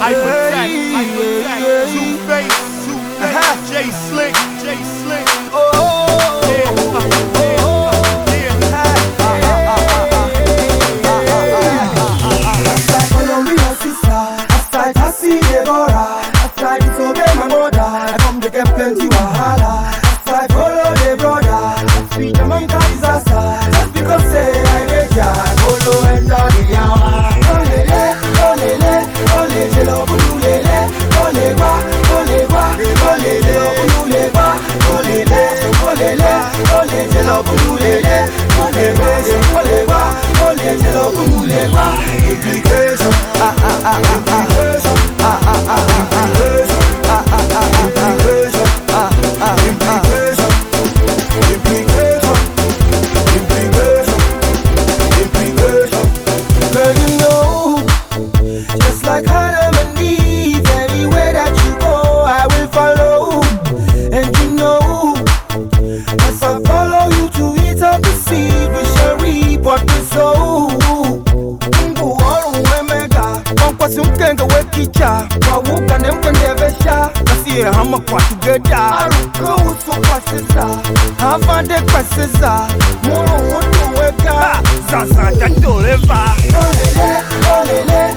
Hypertek, Hypertek, Two Face, Two Face, uh-huh. J Slick, J Slick. Olele, ye hama kwa together. Aruka uso kwa sisa Havande kwa sisa Muru hutu Zaza tatoleva Olele,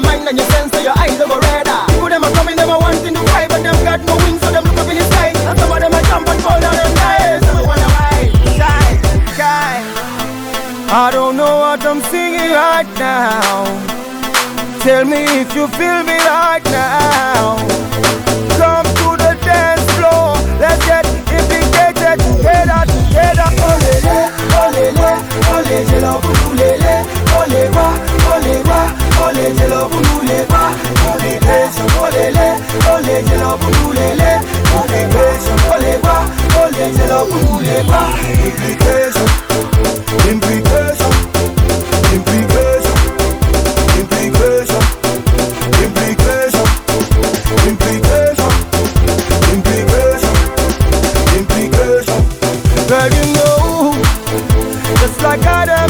your mind and your sense, so your eyes over radar. People them are coming, them are wanting to cry, but them got no wings, so them look up in the sky. And some of them are jump and fall down and die. Some wonder why, shy, shy. I don't know what I'm singing right now. Tell me if you feel me right now. Come Girl, you know, just like Adam and